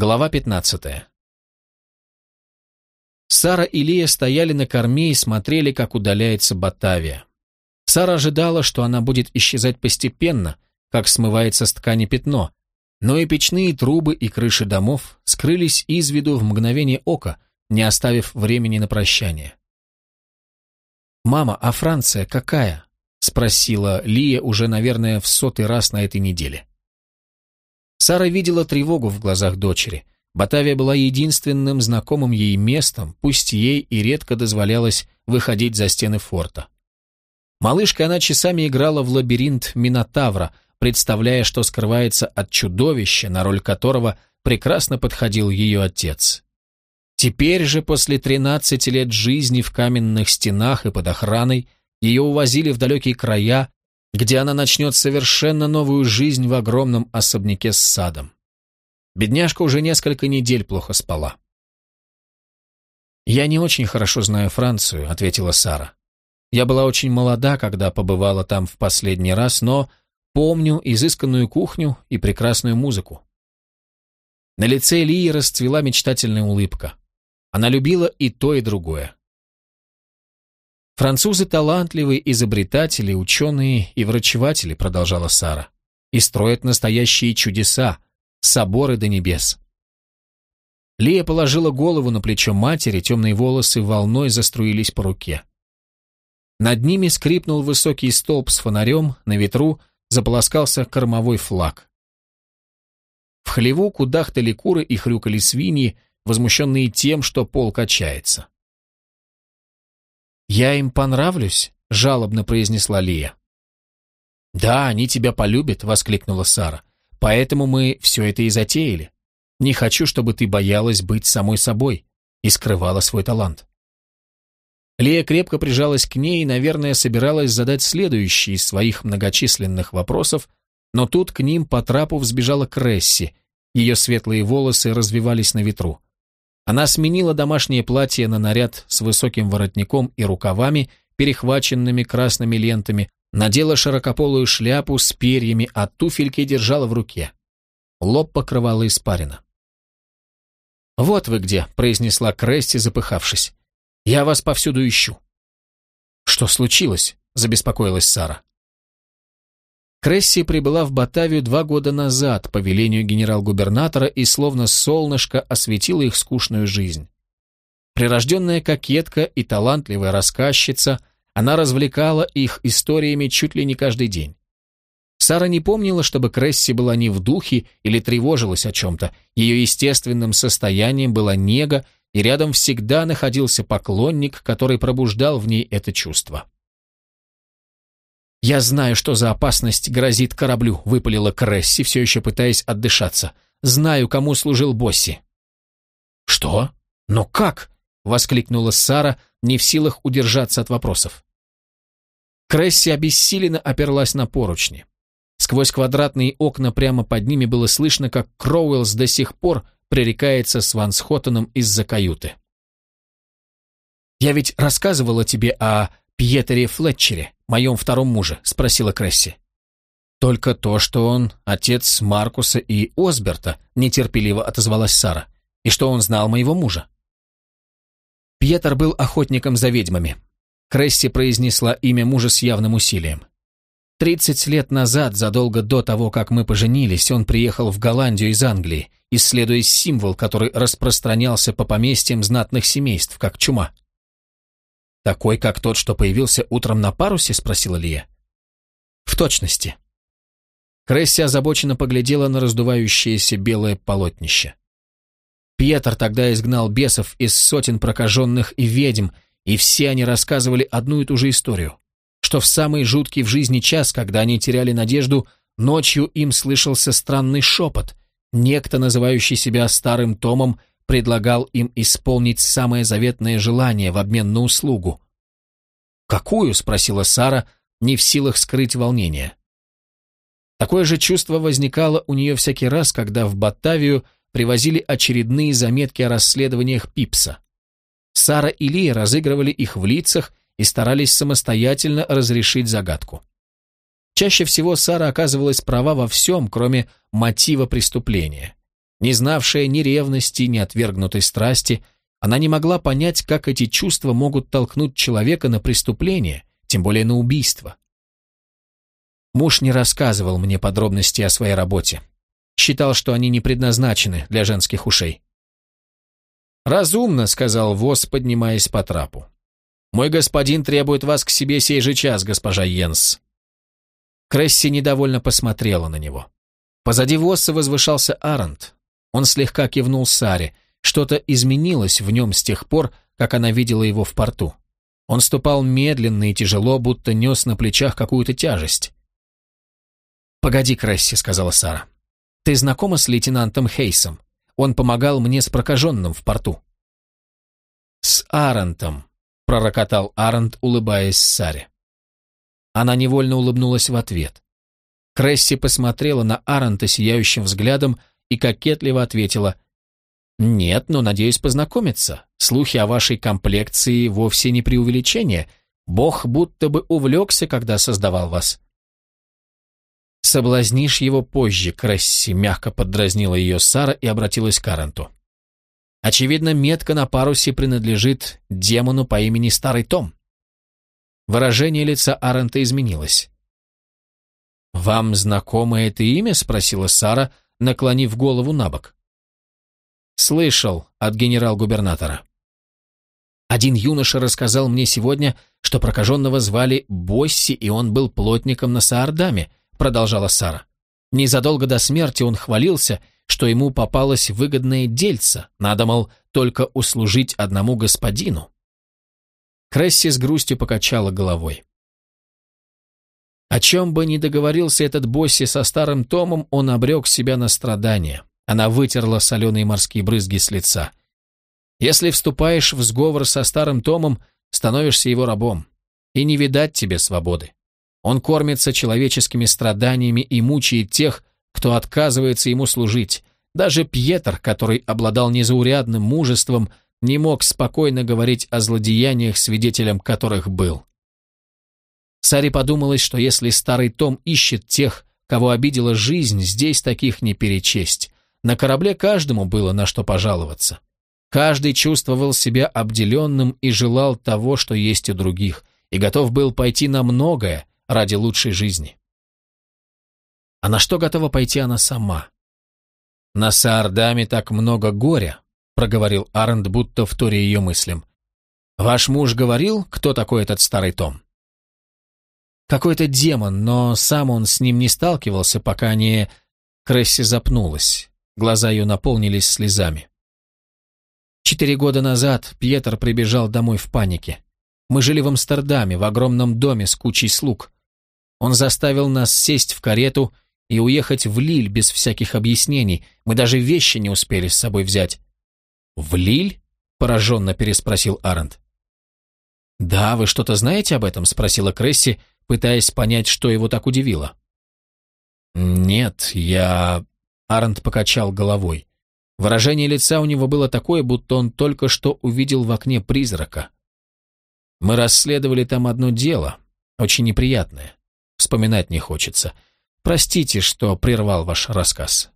Глава 15. Сара и Лия стояли на корме и смотрели, как удаляется Батавия. Сара ожидала, что она будет исчезать постепенно, как смывается с ткани пятно, но и печные трубы и крыши домов скрылись из виду в мгновение ока, не оставив времени на прощание. «Мама, а Франция какая?» — спросила Лия уже, наверное, в сотый раз на этой неделе. Сара видела тревогу в глазах дочери. Батавия была единственным знакомым ей местом, пусть ей и редко дозволялось выходить за стены форта. Малышкой она часами играла в лабиринт Минотавра, представляя, что скрывается от чудовища, на роль которого прекрасно подходил ее отец. Теперь же, после 13 лет жизни в каменных стенах и под охраной, ее увозили в далекие края, где она начнет совершенно новую жизнь в огромном особняке с садом. Бедняжка уже несколько недель плохо спала. «Я не очень хорошо знаю Францию», — ответила Сара. «Я была очень молода, когда побывала там в последний раз, но помню изысканную кухню и прекрасную музыку». На лице Лии расцвела мечтательная улыбка. Она любила и то, и другое. Французы талантливые, изобретатели, ученые и врачеватели, продолжала Сара, и строят настоящие чудеса, соборы до небес. Лия положила голову на плечо матери, темные волосы волной заструились по руке. Над ними скрипнул высокий столб с фонарем, на ветру заполоскался кормовой флаг. В хлеву кудахтали куры и хрюкали свиньи, возмущенные тем, что пол качается. «Я им понравлюсь?» — жалобно произнесла Лия. «Да, они тебя полюбят», — воскликнула Сара. «Поэтому мы все это и затеяли. Не хочу, чтобы ты боялась быть самой собой и скрывала свой талант». Лия крепко прижалась к ней и, наверное, собиралась задать следующий из своих многочисленных вопросов, но тут к ним по трапу взбежала Кресси, ее светлые волосы развивались на ветру. Она сменила домашнее платье на наряд с высоким воротником и рукавами, перехваченными красными лентами, надела широкополую шляпу с перьями, а туфельки держала в руке. Лоб покрывала испарина. «Вот вы где», — произнесла Крести, запыхавшись. «Я вас повсюду ищу». «Что случилось?» — забеспокоилась Сара. Кресси прибыла в Батавию два года назад по велению генерал-губернатора и словно солнышко осветила их скучную жизнь. Прирожденная кокетка и талантливая рассказчица, она развлекала их историями чуть ли не каждый день. Сара не помнила, чтобы Кресси была не в духе или тревожилась о чем-то. Ее естественным состоянием была нега, и рядом всегда находился поклонник, который пробуждал в ней это чувство. «Я знаю, что за опасность грозит кораблю», — выпалила Кресси, все еще пытаясь отдышаться. «Знаю, кому служил Босси». «Что? Но как?» — воскликнула Сара, не в силах удержаться от вопросов. Кресси обессиленно оперлась на поручни. Сквозь квадратные окна прямо под ними было слышно, как Кроуэллс до сих пор пререкается с Вансхоттеном из-за каюты. «Я ведь рассказывала тебе о Пьетере Флетчере, моем втором муже?» — спросила Кресси. «Только то, что он отец Маркуса и Осберта», — нетерпеливо отозвалась Сара, «и что он знал моего мужа». Пьетер был охотником за ведьмами. Кресси произнесла имя мужа с явным усилием. Тридцать лет назад, задолго до того, как мы поженились, он приехал в Голландию из Англии, исследуя символ, который распространялся по поместьям знатных семейств, как чума. «Такой, как тот, что появился утром на парусе?» — спросила Лия. «В точности». Кресси озабоченно поглядела на раздувающееся белое полотнище. Пьетр тогда изгнал бесов из сотен прокаженных и ведьм, и все они рассказывали одну и ту же историю, что в самый жуткий в жизни час, когда они теряли надежду, ночью им слышался странный шепот, некто, называющий себя старым Томом, предлагал им исполнить самое заветное желание в обмен на услугу. «Какую?» — спросила Сара, не в силах скрыть волнение. Такое же чувство возникало у нее всякий раз, когда в Батавию привозили очередные заметки о расследованиях Пипса. Сара и Лия разыгрывали их в лицах и старались самостоятельно разрешить загадку. Чаще всего Сара оказывалась права во всем, кроме мотива преступления. Не знавшая ни ревности, ни отвергнутой страсти, она не могла понять, как эти чувства могут толкнуть человека на преступление, тем более на убийство. Муж не рассказывал мне подробности о своей работе. Считал, что они не предназначены для женских ушей. «Разумно», — сказал Вос, поднимаясь по трапу. «Мой господин требует вас к себе сей же час, госпожа Йенс». Кресси недовольно посмотрела на него. Позади Восса возвышался Арент. Он слегка кивнул Саре. Что-то изменилось в нем с тех пор, как она видела его в порту. Он ступал медленно и тяжело, будто нес на плечах какую-то тяжесть. «Погоди, Кресси», — сказала Сара. «Ты знакома с лейтенантом Хейсом? Он помогал мне с прокаженным в порту». «С Арентом», — пророкотал Арент, улыбаясь Саре. Она невольно улыбнулась в ответ. Кресси посмотрела на Арента сияющим взглядом и кокетливо ответила «Нет, но надеюсь познакомиться. Слухи о вашей комплекции вовсе не преувеличение. Бог будто бы увлекся, когда создавал вас». «Соблазнишь его позже, Кресси», — мягко поддразнила ее Сара и обратилась к Аренту. «Очевидно, метка на парусе принадлежит демону по имени Старый Том». Выражение лица Арента изменилось. «Вам знакомо это имя?» — спросила Сара, наклонив голову на бок. «Слышал от генерал-губернатора». Один юноша рассказал мне сегодня, что прокаженного звали Босси, и он был плотником на Саардаме, продолжала Сара. Незадолго до смерти он хвалился, что ему попалось выгодное дельце, надо, мол, только услужить одному господину. Кресси с грустью покачала головой. О чем бы ни договорился этот Босси со старым Томом, он обрек себя на страдания. Она вытерла соленые морские брызги с лица. Если вступаешь в сговор со старым Томом, становишься его рабом, и не видать тебе свободы. Он кормится человеческими страданиями и мучает тех, кто отказывается ему служить. Даже Пьетр, который обладал незаурядным мужеством, не мог спокойно говорить о злодеяниях, свидетелем которых был. Саре подумалось, что если старый Том ищет тех, кого обидела жизнь, здесь таких не перечесть. На корабле каждому было на что пожаловаться. Каждый чувствовал себя обделенным и желал того, что есть у других, и готов был пойти на многое ради лучшей жизни. А на что готова пойти она сама? На Саардаме так много горя, проговорил Арент, будто вторя ее мыслям. «Ваш муж говорил, кто такой этот старый Том?» «Какой-то демон, но сам он с ним не сталкивался, пока не...» Кресси запнулась. Глаза ее наполнились слезами. Четыре года назад Пьетер прибежал домой в панике. Мы жили в Амстердаме, в огромном доме с кучей слуг. Он заставил нас сесть в карету и уехать в Лиль без всяких объяснений. Мы даже вещи не успели с собой взять. «В Лиль?» – пораженно переспросил Арент. «Да, вы что-то знаете об этом?» – спросила Кресси, пытаясь понять, что его так удивило. «Нет, я...» – Арент покачал головой. Выражение лица у него было такое, будто он только что увидел в окне призрака. «Мы расследовали там одно дело, очень неприятное. Вспоминать не хочется. Простите, что прервал ваш рассказ».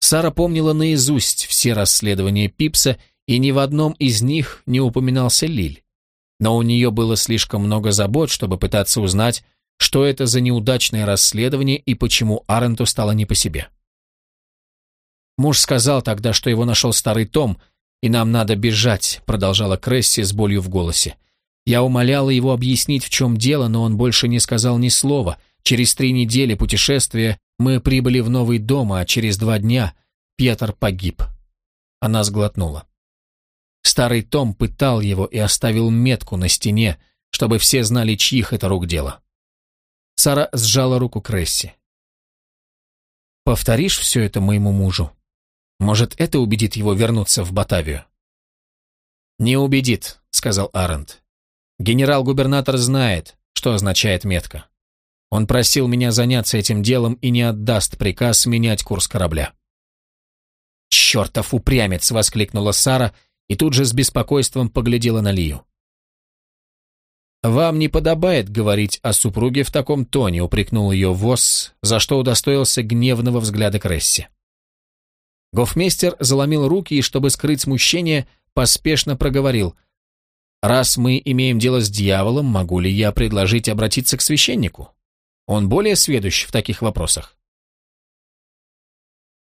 Сара помнила наизусть все расследования Пипса, и ни в одном из них не упоминался Лиль. Но у нее было слишком много забот, чтобы пытаться узнать, что это за неудачное расследование и почему Аренту стало не по себе. «Муж сказал тогда, что его нашел старый Том, и нам надо бежать», продолжала Кресси с болью в голосе. Я умоляла его объяснить, в чем дело, но он больше не сказал ни слова. Через три недели путешествия мы прибыли в новый дом, а через два дня Петр погиб. Она сглотнула. Старый Том пытал его и оставил метку на стене, чтобы все знали, чьих это рук дело. Сара сжала руку Кресси. «Повторишь все это моему мужу? Может, это убедит его вернуться в Батавию?» «Не убедит», — сказал Арент. «Генерал-губернатор знает, что означает метка. Он просил меня заняться этим делом и не отдаст приказ менять курс корабля. «Чертов упрямец!» — воскликнула Сара и тут же с беспокойством поглядела на Лию. «Вам не подобает говорить о супруге в таком тоне», — упрекнул ее Восс, за что удостоился гневного взгляда Кресси. Гофмейстер заломил руки и, чтобы скрыть смущение, поспешно проговорил. «Раз мы имеем дело с дьяволом, могу ли я предложить обратиться к священнику? Он более сведущ в таких вопросах».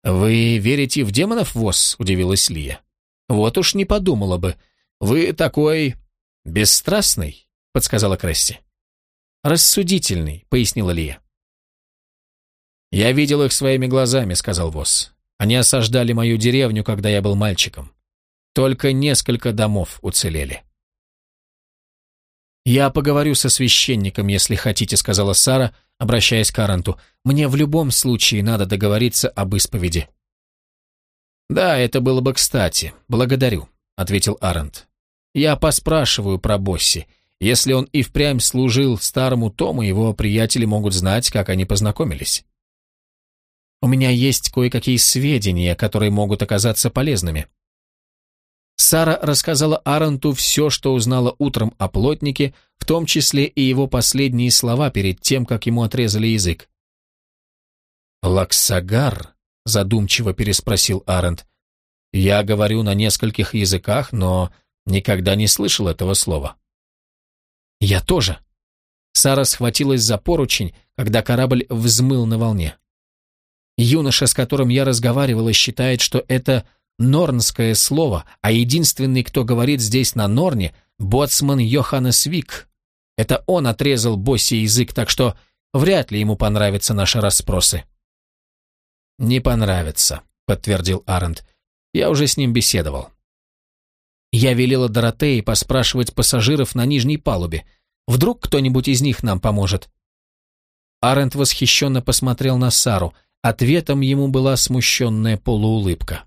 «Вы верите в демонов, Вос?» – удивилась Лия. «Вот уж не подумала бы. Вы такой... бесстрастный», – подсказала Кресси. «Рассудительный», – пояснила Лия. «Я видел их своими глазами», — сказал Восс. «Они осаждали мою деревню, когда я был мальчиком. Только несколько домов уцелели». «Я поговорю со священником, если хотите», — сказала Сара, обращаясь к Аранту. «Мне в любом случае надо договориться об исповеди». «Да, это было бы кстати. Благодарю», — ответил Арант. «Я поспрашиваю про Босси. Если он и впрямь служил старому Тому, его приятели могут знать, как они познакомились». У меня есть кое-какие сведения, которые могут оказаться полезными». Сара рассказала Аранту все, что узнала утром о плотнике, в том числе и его последние слова перед тем, как ему отрезали язык. «Лаксагар?» — задумчиво переспросил Арант. «Я говорю на нескольких языках, но никогда не слышал этого слова». «Я тоже». Сара схватилась за поручень, когда корабль взмыл на волне. Юноша, с которым я разговаривала, считает, что это норнское слово, а единственный, кто говорит здесь на норне, боцман Йоханнес Вик. Это он отрезал Босси язык, так что вряд ли ему понравятся наши расспросы. «Не понравится», — подтвердил Арент. «Я уже с ним беседовал». Я велела Доротее поспрашивать пассажиров на нижней палубе. Вдруг кто-нибудь из них нам поможет. Арент восхищенно посмотрел на Сару — Ответом ему была смущенная полуулыбка.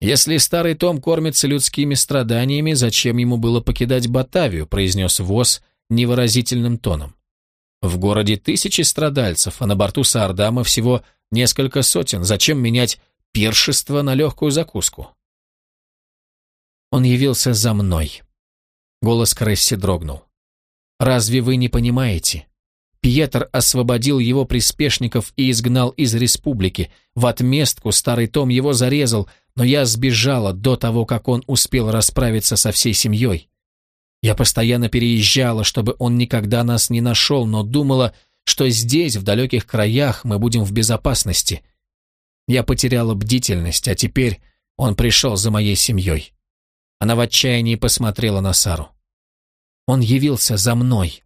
«Если старый Том кормится людскими страданиями, зачем ему было покидать Батавию?» произнес ВОЗ невыразительным тоном. «В городе тысячи страдальцев, а на борту Саардама всего несколько сотен. Зачем менять пиршество на легкую закуску?» Он явился за мной. Голос Кресси дрогнул. «Разве вы не понимаете? Пьетр освободил его приспешников и изгнал из республики. В отместку старый Том его зарезал, но я сбежала до того, как он успел расправиться со всей семьей. Я постоянно переезжала, чтобы он никогда нас не нашел, но думала, что здесь, в далеких краях, мы будем в безопасности. Я потеряла бдительность, а теперь он пришел за моей семьей. Она в отчаянии посмотрела на Сару. Он явился за мной.